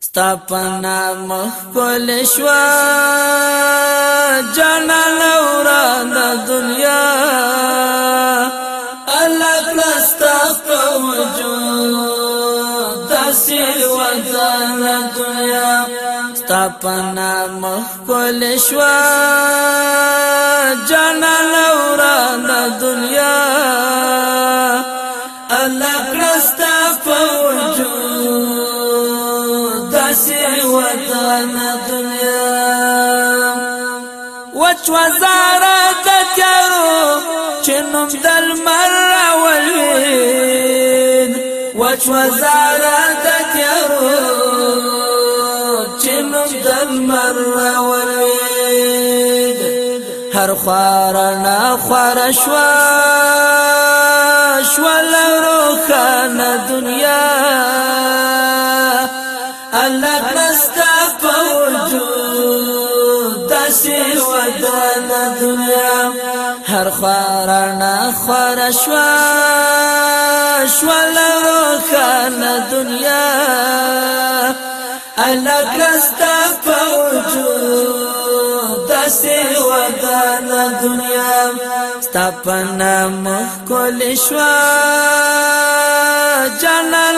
ستا پنا مخبل شوا جانا لورا دا دنیا اللہ پلستا پوجود دا سیوا دا دنیا ستا پنا مخبل شوا جانا لورا دا دنیا اللہ پلستا ما دنیا وچ وزاره د تیارو چې نوم د لمر راولین وچ وزاره د تیارو چې نوم د لمر راولین هر خورنا خور شوا شوا لرو دنیا نستا پوجود دسی ودان دنیا هر خوارنا خوار شوا شوال روخان دنیا الک نستا پوجود و ودان دنیا ستا مخ کل شوا جانا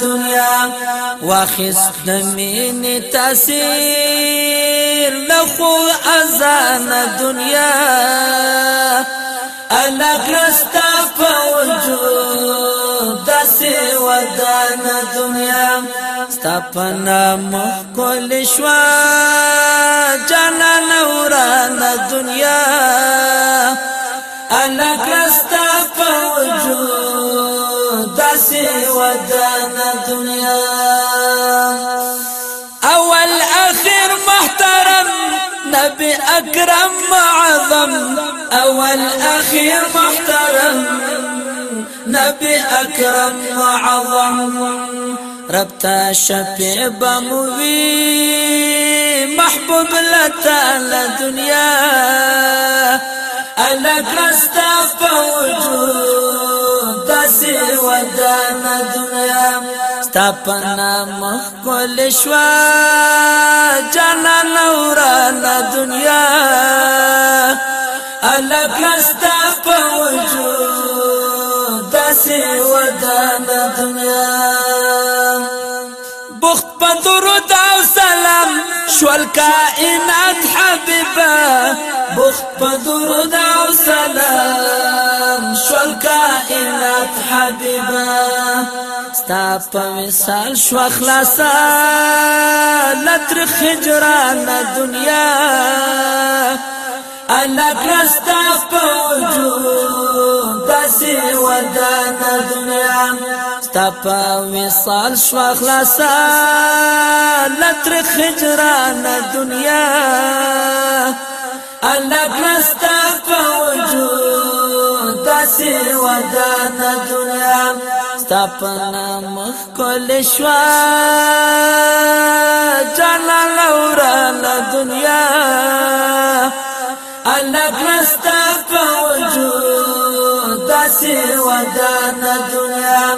دنیا واخست مین تاثیر نخو ازان دنیا الګرستا پوجو داسې ودان دنیا ستپنا مخکل شوا جانا نوران دنیا الګرستا اول اخر محترم نبي اكرم معظم اول اخر محترم نبي اكرم معظم ربتا شفیع بموی محبوب لتا لدنيا انا کرستا فوجود ودان دنیا ستا پنا مخکل شوا جانا نورا دنیا الکستا په وجود داسې ودان دنیا بخت پندرو دا سلام شوال کائنات حبیبا ستا په وصال شو خلاصا لتر خجران دنیا الک رستا په وجود پسې ودان دنیا ستا په وصال شو خلاصا لتر خجران دنیا الک رستا داسې ودان دنیا ستاپنا مخ کول شوا جانا لوران دنیا الګ رستا په وجود داسې ودان دنیا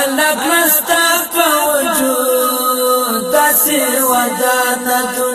الګ رستا په وجود داسې ودان دنیا